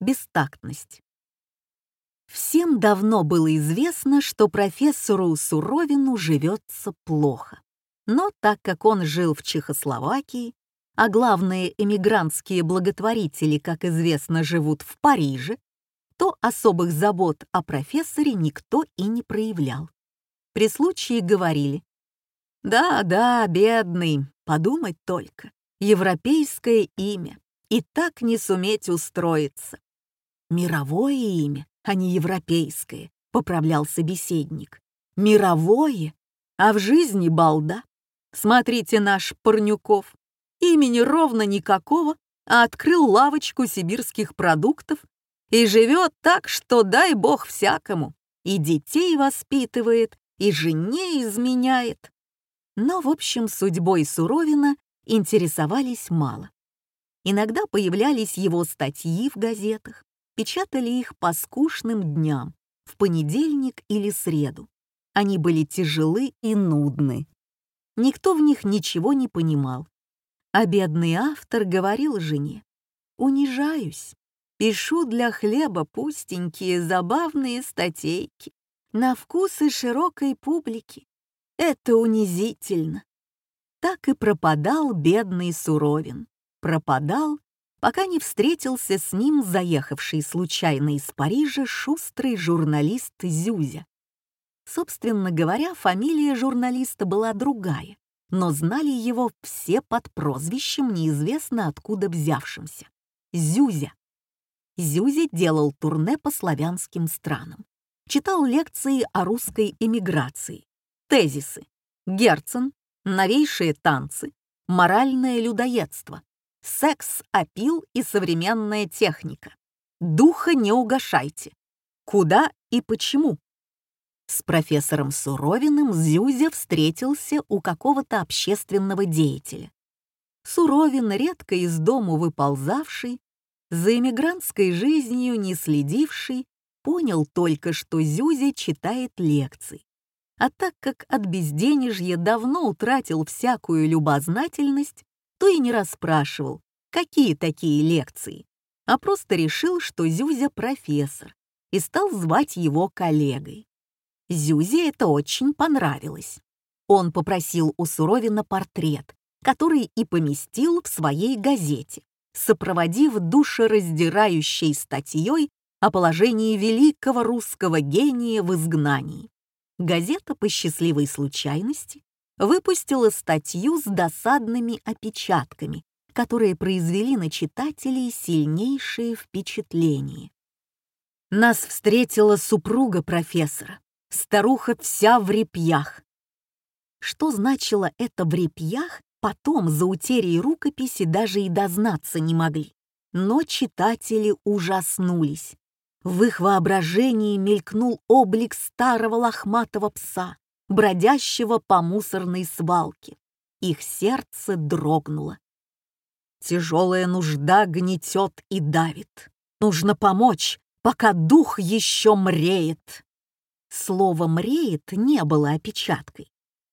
бестактность. Всем давно было известно, что профессору Суровину живется плохо. Но так как он жил в Чехословакии, а главные эмигрантские благотворители, как известно, живут в Париже, то особых забот о профессоре никто и не проявлял. При случае говорили, «Да, да, бедный, подумать только, европейское имя, и так не суметь устроиться». «Мировое имя, а не европейское», — поправлял собеседник. «Мировое, а в жизни балда. Смотрите наш Парнюков, имени ровно никакого, а открыл лавочку сибирских продуктов и живет так, что дай бог всякому, и детей воспитывает, и жене изменяет. Но, в общем, судьбой Суровина интересовались мало. Иногда появлялись его статьи в газетах, печатали их по скучным дням, в понедельник или среду. Они были тяжелы и нудны. Никто в них ничего не понимал. А бедный автор говорил жене, «Унижаюсь, пишу для хлеба пустенькие забавные статейки на вкусы широкой публики. Это унизительно». Так и пропадал бедный Суровин. Пропадал, пока не встретился с ним заехавший случайно из Парижа шустрый журналист Зюзя. Собственно говоря, фамилия журналиста была другая, но знали его все под прозвищем, неизвестно откуда взявшимся — Зюзя. Зюзя делал турне по славянским странам, читал лекции о русской эмиграции, тезисы, Герцен, новейшие танцы, моральное людоедство, секс, опил и современная техника. Духа не угошайте. Куда и почему? С профессором Суровиным Зюзя встретился у какого-то общественного деятеля. Суровин, редко из дому выползавший, за эмигрантской жизнью не следивший, понял только, что Зюзя читает лекции. А так как от безденежья давно утратил всякую любознательность, то и не расспрашивал, какие такие лекции, а просто решил, что Зюзя профессор, и стал звать его коллегой. Зюзе это очень понравилось. Он попросил у Суровина портрет, который и поместил в своей газете, сопроводив душераздирающей статьей о положении великого русского гения в изгнании. Газета по счастливой случайности выпустила статью с досадными опечатками, которые произвели на читателей сильнейшее впечатление. Нас встретила супруга профессора, старуха вся в репьях. Что значило это в репьях, потом за утерей рукописи даже и дознаться не могли. Но читатели ужаснулись. В их воображении мелькнул облик старого лохматого пса, бродящего по мусорной свалке. Их сердце дрогнуло. Тяжелая нужда гнетет и давит. Нужно помочь, пока дух еще мреет. Слово «мреет» не было опечаткой.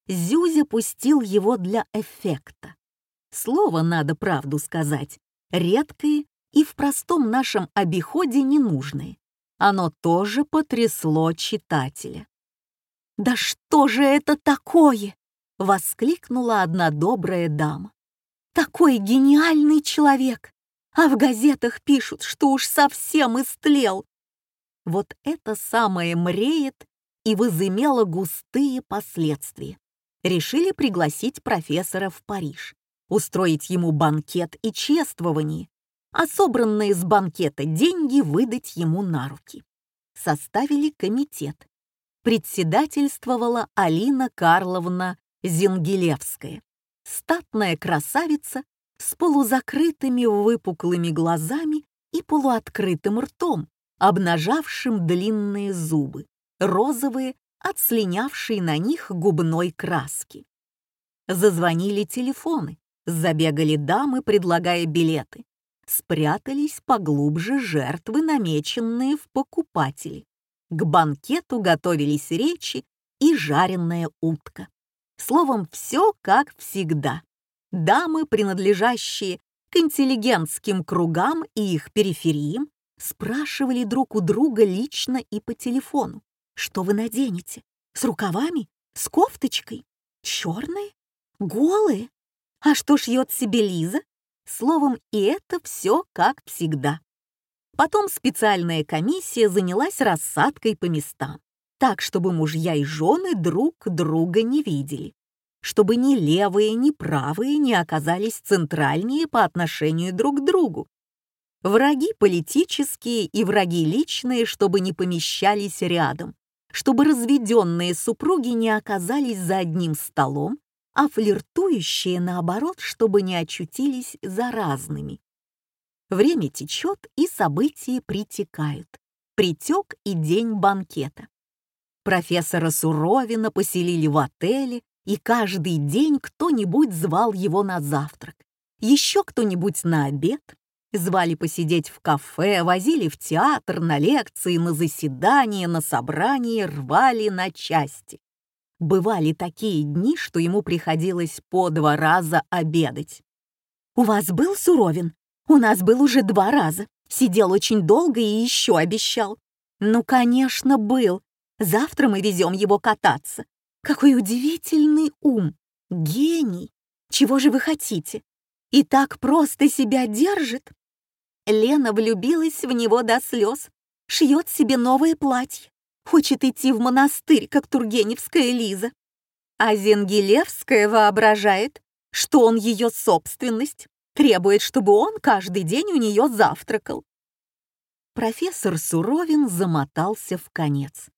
Зюзя пустил его для эффекта. Слово, надо правду сказать, редкое и в простом нашем обиходе ненужное. Оно тоже потрясло читателя. «Да что же это такое?» — воскликнула одна добрая дама. «Такой гениальный человек! А в газетах пишут, что уж совсем истлел. Вот это самое мреет и возымело густые последствия. Решили пригласить профессора в Париж, устроить ему банкет и чествование, а собранные с банкета деньги выдать ему на руки. Составили комитет. Председательствовала Алина Карловна Зингелевская, статная красавица с полузакрытыми выпуклыми глазами и полуоткрытым ртом, обнажавшим длинные зубы, розовые, от слинявшей на них губной краски. Зазвонили телефоны, забегали дамы, предлагая билеты. Спрятались поглубже жертвы, намеченные в покупатели. К банкету готовились речи и жареная утка. Словом, все как всегда. Дамы, принадлежащие к интеллигентским кругам и их перифериям, спрашивали друг у друга лично и по телефону. «Что вы наденете? С рукавами? С кофточкой? Черные? Голые? А что шьет себе Лиза?» Словом, и это все как всегда. Потом специальная комиссия занялась рассадкой по местам, так, чтобы мужья и жены друг друга не видели чтобы ни левые, ни правые не оказались центральнее по отношению друг к другу. Враги политические и враги личные, чтобы не помещались рядом, чтобы разведенные супруги не оказались за одним столом, а флиртующие, наоборот, чтобы не очутились за разными. Время течет, и события притекают. Притек и день банкета. Профессора Суровина поселили в отеле, и каждый день кто-нибудь звал его на завтрак, еще кто-нибудь на обед, звали посидеть в кафе, возили в театр, на лекции, на заседания, на собрания, рвали на части. Бывали такие дни, что ему приходилось по два раза обедать. «У вас был Суровин? У нас был уже два раза. Сидел очень долго и еще обещал». «Ну, конечно, был. Завтра мы везем его кататься. Какой удивительный ум! Гений! Чего же вы хотите? И так просто себя держит? Лена влюбилась в него до слез, шьет себе новое платье, хочет идти в монастырь, как Тургеневская Лиза. А Зенгелевская воображает, что он ее собственность, требует, чтобы он каждый день у нее завтракал. Профессор Суровин замотался в конец.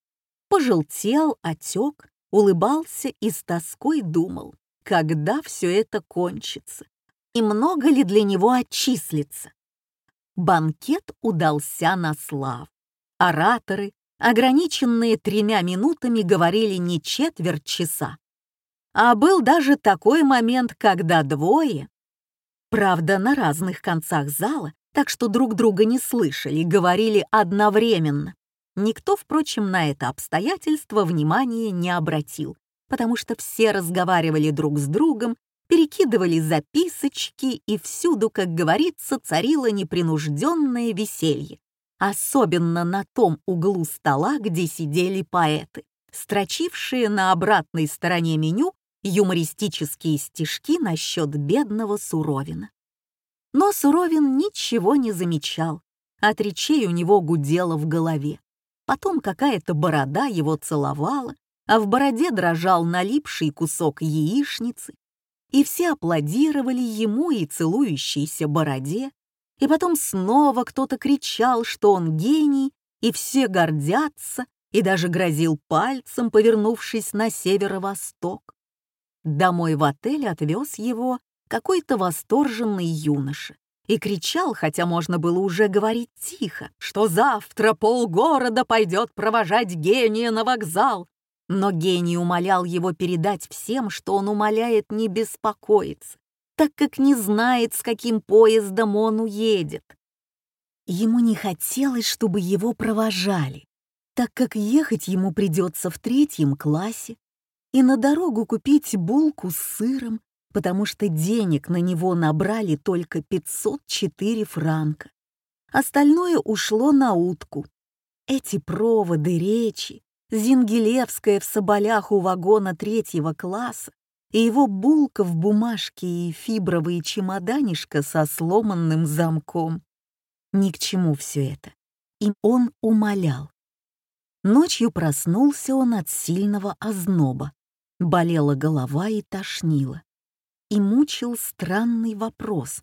Пожелтел, отек, улыбался и с тоской думал, когда все это кончится и много ли для него отчислится. Банкет удался на слав. Ораторы, ограниченные тремя минутами, говорили не четверть часа. А был даже такой момент, когда двое, правда, на разных концах зала, так что друг друга не слышали, говорили одновременно. Никто, впрочем, на это обстоятельство внимания не обратил, потому что все разговаривали друг с другом, перекидывали записочки, и всюду, как говорится, царило непринужденное веселье. Особенно на том углу стола, где сидели поэты, строчившие на обратной стороне меню юмористические стишки насчет бедного Суровина. Но Суровин ничего не замечал, от речей у него гудело в голове. Потом какая-то борода его целовала, а в бороде дрожал налипший кусок яичницы. И все аплодировали ему и целующейся бороде. И потом снова кто-то кричал, что он гений, и все гордятся, и даже грозил пальцем, повернувшись на северо-восток. Домой в отель отвез его какой-то восторженный юноша и кричал, хотя можно было уже говорить тихо, что завтра полгорода пойдет провожать гения на вокзал. Но гений умолял его передать всем, что он умоляет не беспокоиться, так как не знает, с каким поездом он уедет. Ему не хотелось, чтобы его провожали, так как ехать ему придется в третьем классе, и на дорогу купить булку с сыром, потому что денег на него набрали только 504 франка. Остальное ушло на утку. Эти проводы, речи, Зингелевская в соболях у вагона третьего класса и его булка в бумажке и фибровый чемоданишко со сломанным замком. Ни к чему все это. И он умолял. Ночью проснулся он от сильного озноба. Болела голова и тошнило и мучил странный вопрос.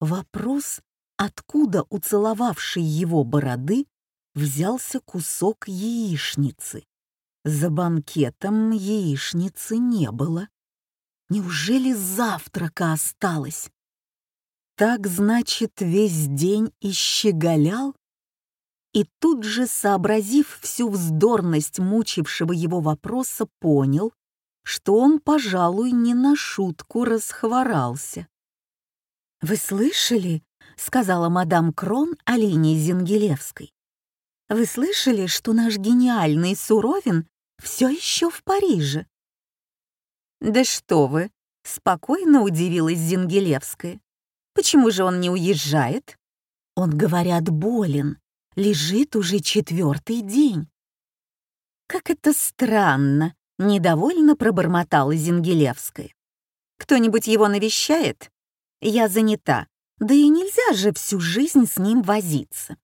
Вопрос, откуда у целовавшей его бороды взялся кусок яичницы. За банкетом яичницы не было. Неужели завтрака осталось? Так, значит, весь день ищеголял? И тут же, сообразив всю вздорность мучившего его вопроса, понял, что он, пожалуй, не на шутку расхворался. «Вы слышали?» — сказала мадам Крон Алине Зингелевской. «Вы слышали, что наш гениальный Суровин все еще в Париже?» «Да что вы!» — спокойно удивилась Зингелевская. «Почему же он не уезжает?» Он, говорят, болен, лежит уже четвертый день. Как это странно, недовольно пробормотала Зингелевская. Кто-нибудь его навещает? Я занята. Да и нельзя же всю жизнь с ним возиться.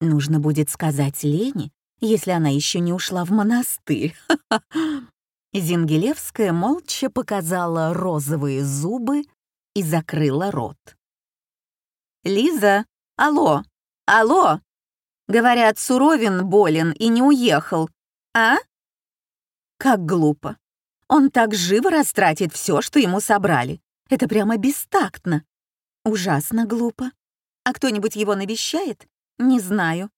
Нужно будет сказать Лене, если она еще не ушла в монастырь. Зингелевская молча показала розовые зубы и закрыла рот. «Лиза, алло, алло!» Говорят, Суровин болен и не уехал. А? Как глупо. Он так живо растратит все, что ему собрали. Это прямо бестактно. Ужасно глупо. А кто-нибудь его навещает? Не знаю.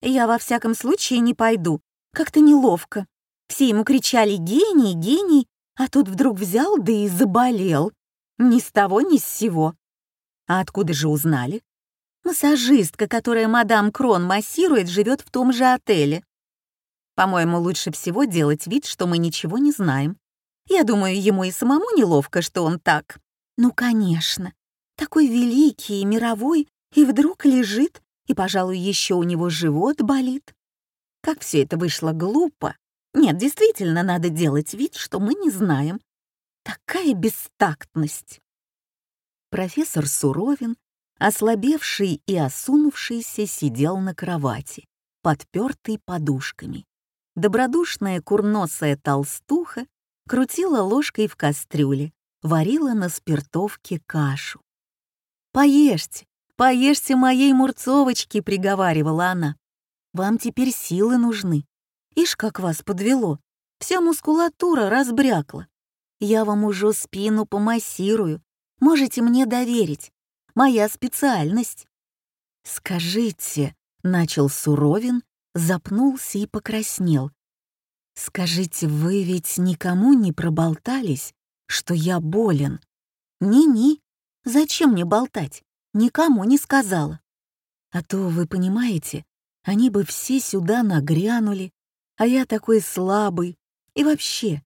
Я во всяком случае не пойду. Как-то неловко. Все ему кричали «гений, гений», а тут вдруг взял, да и заболел. Ни с того, ни с сего. А откуда же узнали? Массажистка, которая мадам Крон массирует, живет в том же отеле. По-моему, лучше всего делать вид, что мы ничего не знаем. Я думаю, ему и самому неловко, что он так. Ну, конечно. Такой великий и мировой, и вдруг лежит, и, пожалуй, еще у него живот болит. Как все это вышло глупо. Нет, действительно, надо делать вид, что мы не знаем. Такая бестактность. Профессор Суровин ослабевший и осунувшийся, сидел на кровати, подпертый подушками. Добродушная курносая толстуха крутила ложкой в кастрюле, варила на спиртовке кашу. «Поешьте, поешьте моей мурцовочки», — приговаривала она. «Вам теперь силы нужны. Ишь, как вас подвело. Вся мускулатура разбрякла. Я вам уже спину помассирую. Можете мне доверить моя специальность». «Скажите», — начал Суровин, запнулся и покраснел. «Скажите, вы ведь никому не проболтались, что я болен?» «Ни-ни, зачем мне болтать? Никому не сказала». «А то, вы понимаете, они бы все сюда нагрянули, а я такой слабый, и вообще,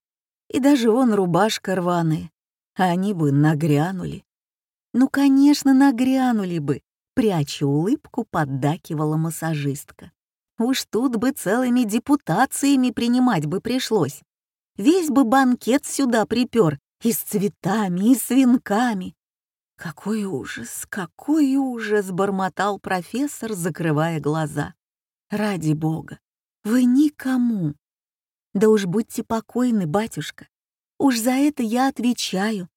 и даже вон рубашка рваная, а они бы нагрянули. Ну, конечно, нагрянули бы, пряча улыбку, поддакивала массажистка. Уж тут бы целыми депутациями принимать бы пришлось. Весь бы банкет сюда припер, и с цветами, и с венками. Какой ужас, какой ужас, бормотал профессор, закрывая глаза. Ради бога, вы никому. Да уж будьте покойны, батюшка. Уж за это я отвечаю.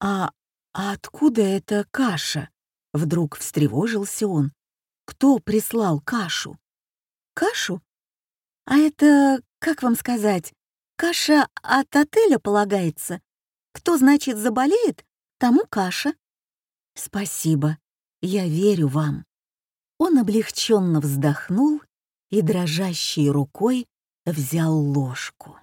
А «А откуда эта каша?» Вдруг встревожился он. «Кто прислал кашу?» «Кашу? А это, как вам сказать, каша от отеля полагается. Кто, значит, заболеет, тому каша». «Спасибо, я верю вам». Он облегченно вздохнул и дрожащей рукой взял ложку.